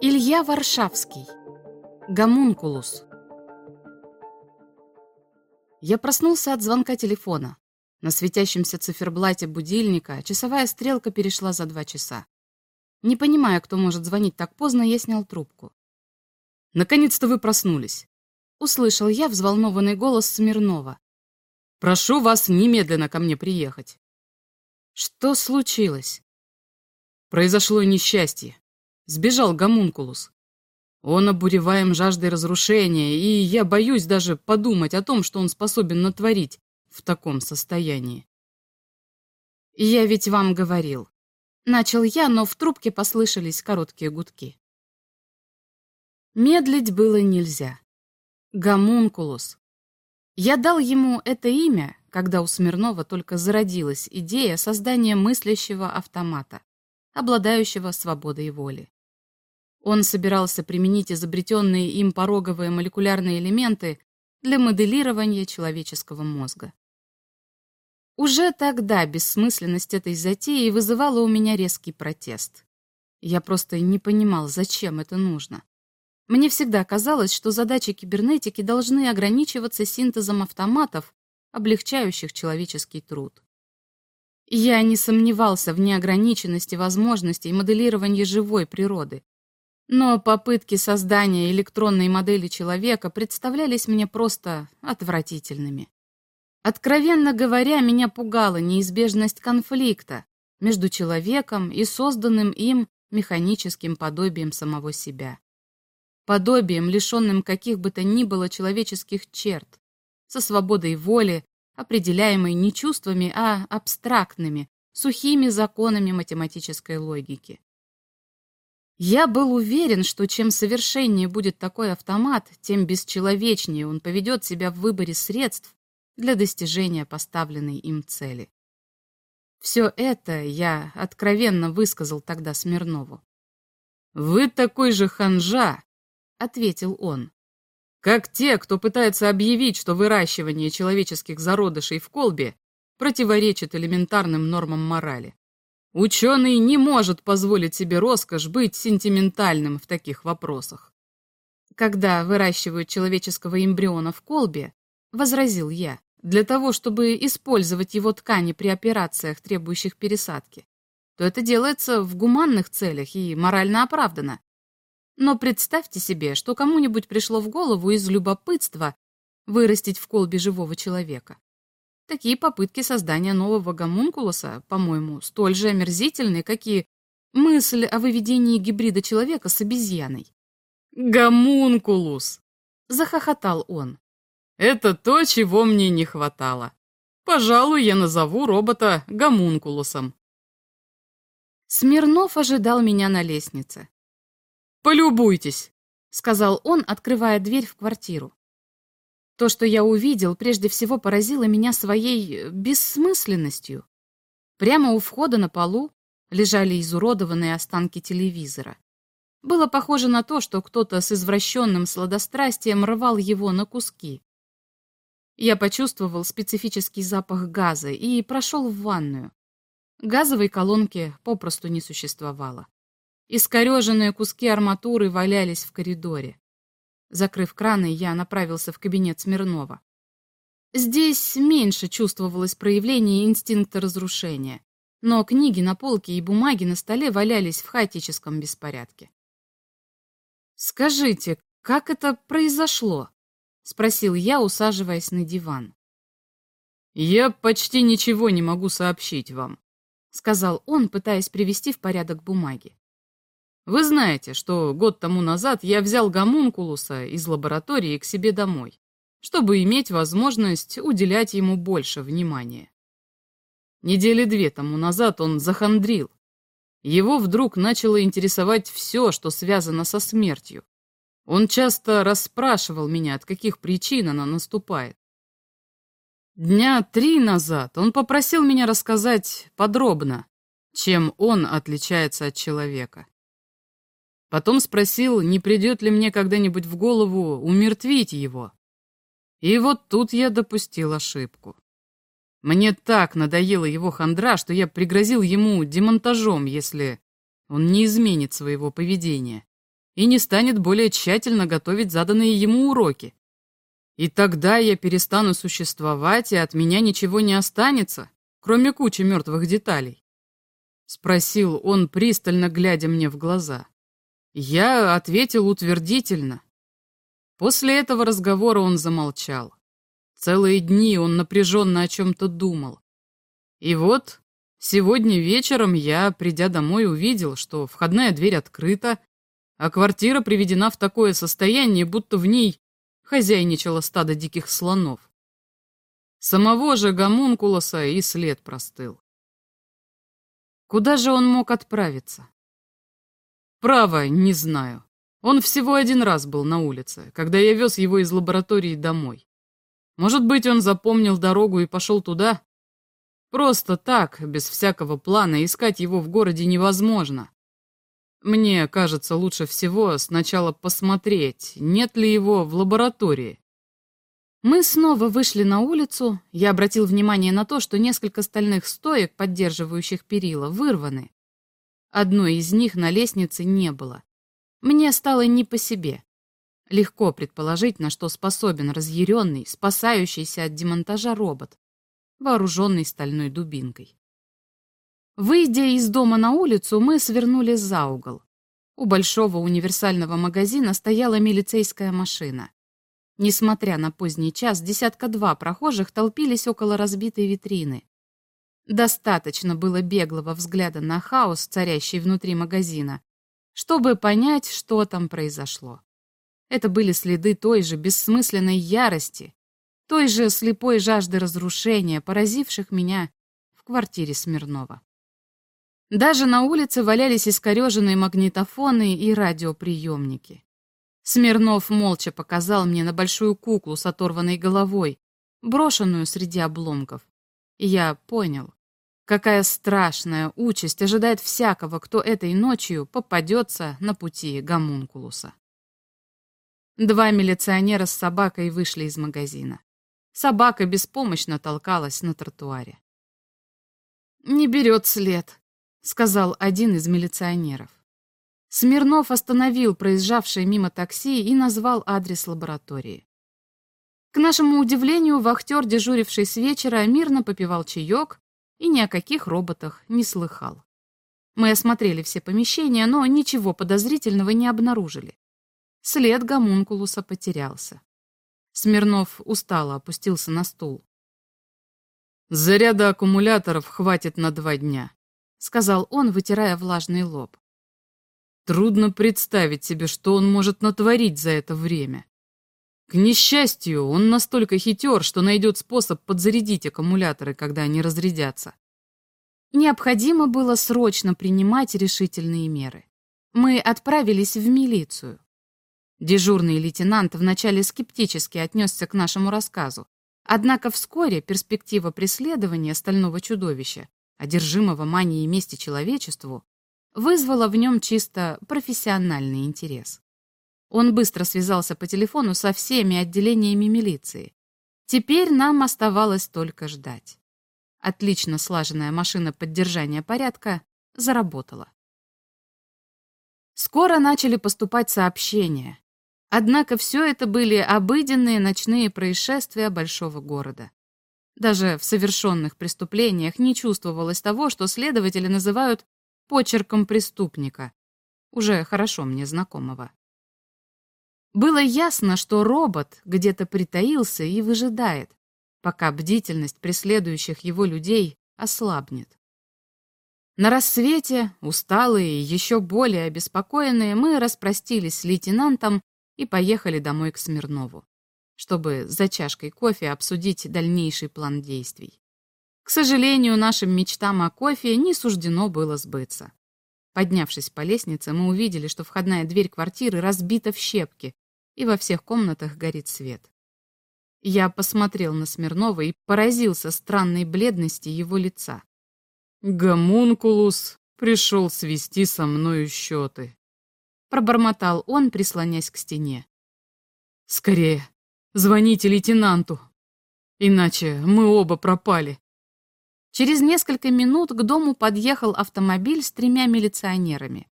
Илья Варшавский. Гомункулус. Я проснулся от звонка телефона. На светящемся циферблате будильника часовая стрелка перешла за два часа. Не понимая, кто может звонить так поздно, я снял трубку. «Наконец-то вы проснулись!» Услышал я взволнованный голос Смирнова. «Прошу вас немедленно ко мне приехать». «Что случилось?» «Произошло несчастье. Сбежал гомункулус. Он обуреваем жаждой разрушения, и я боюсь даже подумать о том, что он способен натворить в таком состоянии. «Я ведь вам говорил». Начал я, но в трубке послышались короткие гудки. Медлить было нельзя. Гомункулус. Я дал ему это имя, когда у Смирнова только зародилась идея создания мыслящего автомата, обладающего свободой воли. Он собирался применить изобретенные им пороговые молекулярные элементы для моделирования человеческого мозга. Уже тогда бессмысленность этой затеи вызывала у меня резкий протест. Я просто не понимал, зачем это нужно. Мне всегда казалось, что задачи кибернетики должны ограничиваться синтезом автоматов, облегчающих человеческий труд. Я не сомневался в неограниченности возможностей моделирования живой природы, но попытки создания электронной модели человека представлялись мне просто отвратительными. Откровенно говоря, меня пугала неизбежность конфликта между человеком и созданным им механическим подобием самого себя. Подобием, лишенным каких бы то ни было человеческих черт, со свободой воли, определяемой не чувствами, а абстрактными, сухими законами математической логики. Я был уверен, что чем совершеннее будет такой автомат, тем бесчеловечнее он поведет себя в выборе средств для достижения поставленной им цели. Все это я откровенно высказал тогда Смирнову. «Вы такой же ханжа», — ответил он, «как те, кто пытается объявить, что выращивание человеческих зародышей в колбе противоречит элементарным нормам морали. Ученый не может позволить себе роскошь быть сентиментальным в таких вопросах. Когда выращивают человеческого эмбриона в колбе, возразил я, для того, чтобы использовать его ткани при операциях, требующих пересадки, то это делается в гуманных целях и морально оправдано. Но представьте себе, что кому-нибудь пришло в голову из любопытства вырастить в колбе живого человека. Такие попытки создания нового гомункулуса, по-моему, столь же омерзительны, как и мысль о выведении гибрида человека с обезьяной. «Гомункулус!» — захохотал он. «Это то, чего мне не хватало. Пожалуй, я назову робота гомункулусом». Смирнов ожидал меня на лестнице. «Полюбуйтесь», — сказал он, открывая дверь в квартиру. То, что я увидел, прежде всего поразило меня своей э, бессмысленностью. Прямо у входа на полу лежали изуродованные останки телевизора. Было похоже на то, что кто-то с извращенным сладострастием рвал его на куски. Я почувствовал специфический запах газа и прошел в ванную. Газовой колонки попросту не существовало. Искореженные куски арматуры валялись в коридоре. Закрыв краны, я направился в кабинет Смирнова. Здесь меньше чувствовалось проявление инстинкта разрушения, но книги на полке и бумаги на столе валялись в хаотическом беспорядке. «Скажите, как это произошло?» — спросил я, усаживаясь на диван. «Я почти ничего не могу сообщить вам», — сказал он, пытаясь привести в порядок бумаги. Вы знаете, что год тому назад я взял гомункулуса из лаборатории к себе домой, чтобы иметь возможность уделять ему больше внимания. Недели две тому назад он захандрил. Его вдруг начало интересовать все, что связано со смертью. Он часто расспрашивал меня, от каких причин она наступает. Дня три назад он попросил меня рассказать подробно, чем он отличается от человека. Потом спросил, не придет ли мне когда-нибудь в голову умертвить его. И вот тут я допустил ошибку. Мне так надоела его хандра, что я пригрозил ему демонтажом, если он не изменит своего поведения. и не станет более тщательно готовить заданные ему уроки. И тогда я перестану существовать, и от меня ничего не останется, кроме кучи мертвых деталей. Спросил он, пристально глядя мне в глаза. Я ответил утвердительно. После этого разговора он замолчал. Целые дни он напряженно о чем-то думал. И вот сегодня вечером я, придя домой, увидел, что входная дверь открыта, а квартира приведена в такое состояние, будто в ней хозяйничало стадо диких слонов. Самого же гомункулоса и след простыл. Куда же он мог отправиться? Право, не знаю. Он всего один раз был на улице, когда я вез его из лаборатории домой. Может быть, он запомнил дорогу и пошел туда? Просто так, без всякого плана, искать его в городе невозможно. Мне кажется, лучше всего сначала посмотреть, нет ли его в лаборатории. Мы снова вышли на улицу. Я обратил внимание на то, что несколько стальных стоек, поддерживающих перила, вырваны. Одной из них на лестнице не было. Мне стало не по себе. Легко предположить, на что способен разъяренный, спасающийся от демонтажа робот, вооруженный стальной дубинкой. Выйдя из дома на улицу, мы свернули за угол. У большого универсального магазина стояла милицейская машина. Несмотря на поздний час, десятка-два прохожих толпились около разбитой витрины. Достаточно было беглого взгляда на хаос, царящий внутри магазина, чтобы понять, что там произошло. Это были следы той же бессмысленной ярости, той же слепой жажды разрушения, поразивших меня в квартире Смирнова. Даже на улице валялись искореженные магнитофоны и радиоприемники. Смирнов молча показал мне на большую куклу с оторванной головой, брошенную среди обломков. Я понял, какая страшная участь ожидает всякого, кто этой ночью попадется на пути гомункулуса. Два милиционера с собакой вышли из магазина. Собака беспомощно толкалась на тротуаре. «Не берет след», — сказал один из милиционеров. Смирнов остановил проезжавшее мимо такси и назвал адрес лаборатории. К нашему удивлению, вахтер, дежуривший с вечера, мирно попивал чаек и ни о каких роботах не слыхал. Мы осмотрели все помещения, но ничего подозрительного не обнаружили. След гомункулуса потерялся. Смирнов устало опустился на стул. «Заряда аккумуляторов хватит на два дня», — сказал он, вытирая влажный лоб. Трудно представить себе, что он может натворить за это время. К несчастью, он настолько хитер, что найдет способ подзарядить аккумуляторы, когда они разрядятся. Необходимо было срочно принимать решительные меры. Мы отправились в милицию. Дежурный лейтенант вначале скептически отнесся к нашему рассказу, однако вскоре перспектива преследования стального чудовища, одержимого манией мести человечеству, вызвала в нем чисто профессиональный интерес. Он быстро связался по телефону со всеми отделениями милиции. Теперь нам оставалось только ждать. Отлично слаженная машина поддержания порядка заработала. Скоро начали поступать сообщения. Однако все это были обыденные ночные происшествия большого города. Даже в совершенных преступлениях не чувствовалось того, что следователи называют почерком преступника, уже хорошо мне знакомого. Было ясно, что робот где-то притаился и выжидает, пока бдительность преследующих его людей ослабнет. На рассвете, усталые и еще более обеспокоенные, мы распростились с лейтенантом и поехали домой к Смирнову, чтобы за чашкой кофе обсудить дальнейший план действий. К сожалению, нашим мечтам о кофе не суждено было сбыться. Поднявшись по лестнице, мы увидели, что входная дверь квартиры разбита в щепки, и во всех комнатах горит свет. Я посмотрел на Смирнова и поразился странной бледности его лица. «Гомункулус пришел свести со мною счеты», — пробормотал он, прислонясь к стене. «Скорее, звоните лейтенанту, иначе мы оба пропали». Через несколько минут к дому подъехал автомобиль с тремя милиционерами.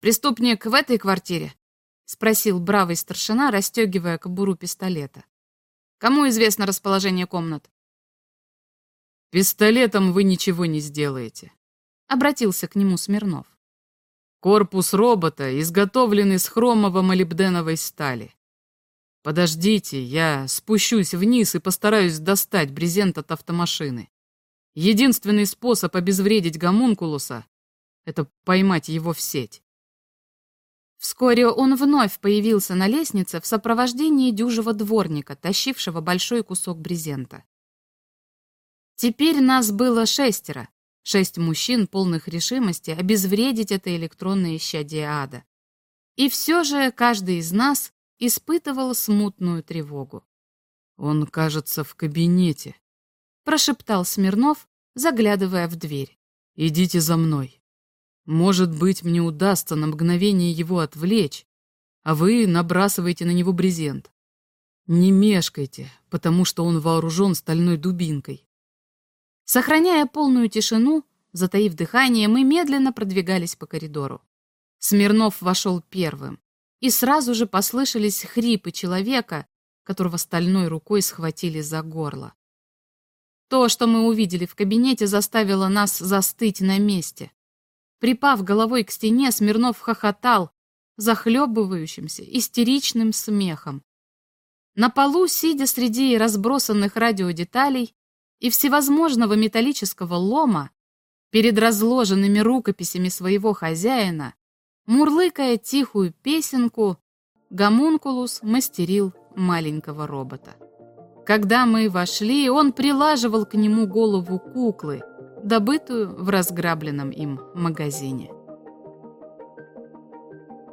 «Преступник в этой квартире?» — спросил бравый старшина, расстегивая кобуру пистолета. «Кому известно расположение комнат?» «Пистолетом вы ничего не сделаете», — обратился к нему Смирнов. «Корпус робота изготовлен из хромово-молибденовой стали. Подождите, я спущусь вниз и постараюсь достать брезент от автомашины. Единственный способ обезвредить гомункулуса — это поймать его в сеть. Вскоре он вновь появился на лестнице в сопровождении дюжего дворника, тащившего большой кусок брезента. Теперь нас было шестеро, шесть мужчин, полных решимости обезвредить это электронное исчадие ада. И все же каждый из нас испытывал смутную тревогу. «Он, кажется, в кабинете», — прошептал Смирнов, заглядывая в дверь. «Идите за мной». Может быть, мне удастся на мгновение его отвлечь, а вы набрасываете на него брезент. Не мешкайте, потому что он вооружен стальной дубинкой. Сохраняя полную тишину, затаив дыхание, мы медленно продвигались по коридору. Смирнов вошел первым, и сразу же послышались хрипы человека, которого стальной рукой схватили за горло. То, что мы увидели в кабинете, заставило нас застыть на месте. Припав головой к стене, Смирнов хохотал, захлебывающимся, истеричным смехом. На полу, сидя среди разбросанных радиодеталей и всевозможного металлического лома, перед разложенными рукописями своего хозяина, мурлыкая тихую песенку, гомункулус мастерил маленького робота. Когда мы вошли, он прилаживал к нему голову куклы, добытую в разграбленном им магазине.